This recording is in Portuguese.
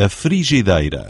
a frigideira.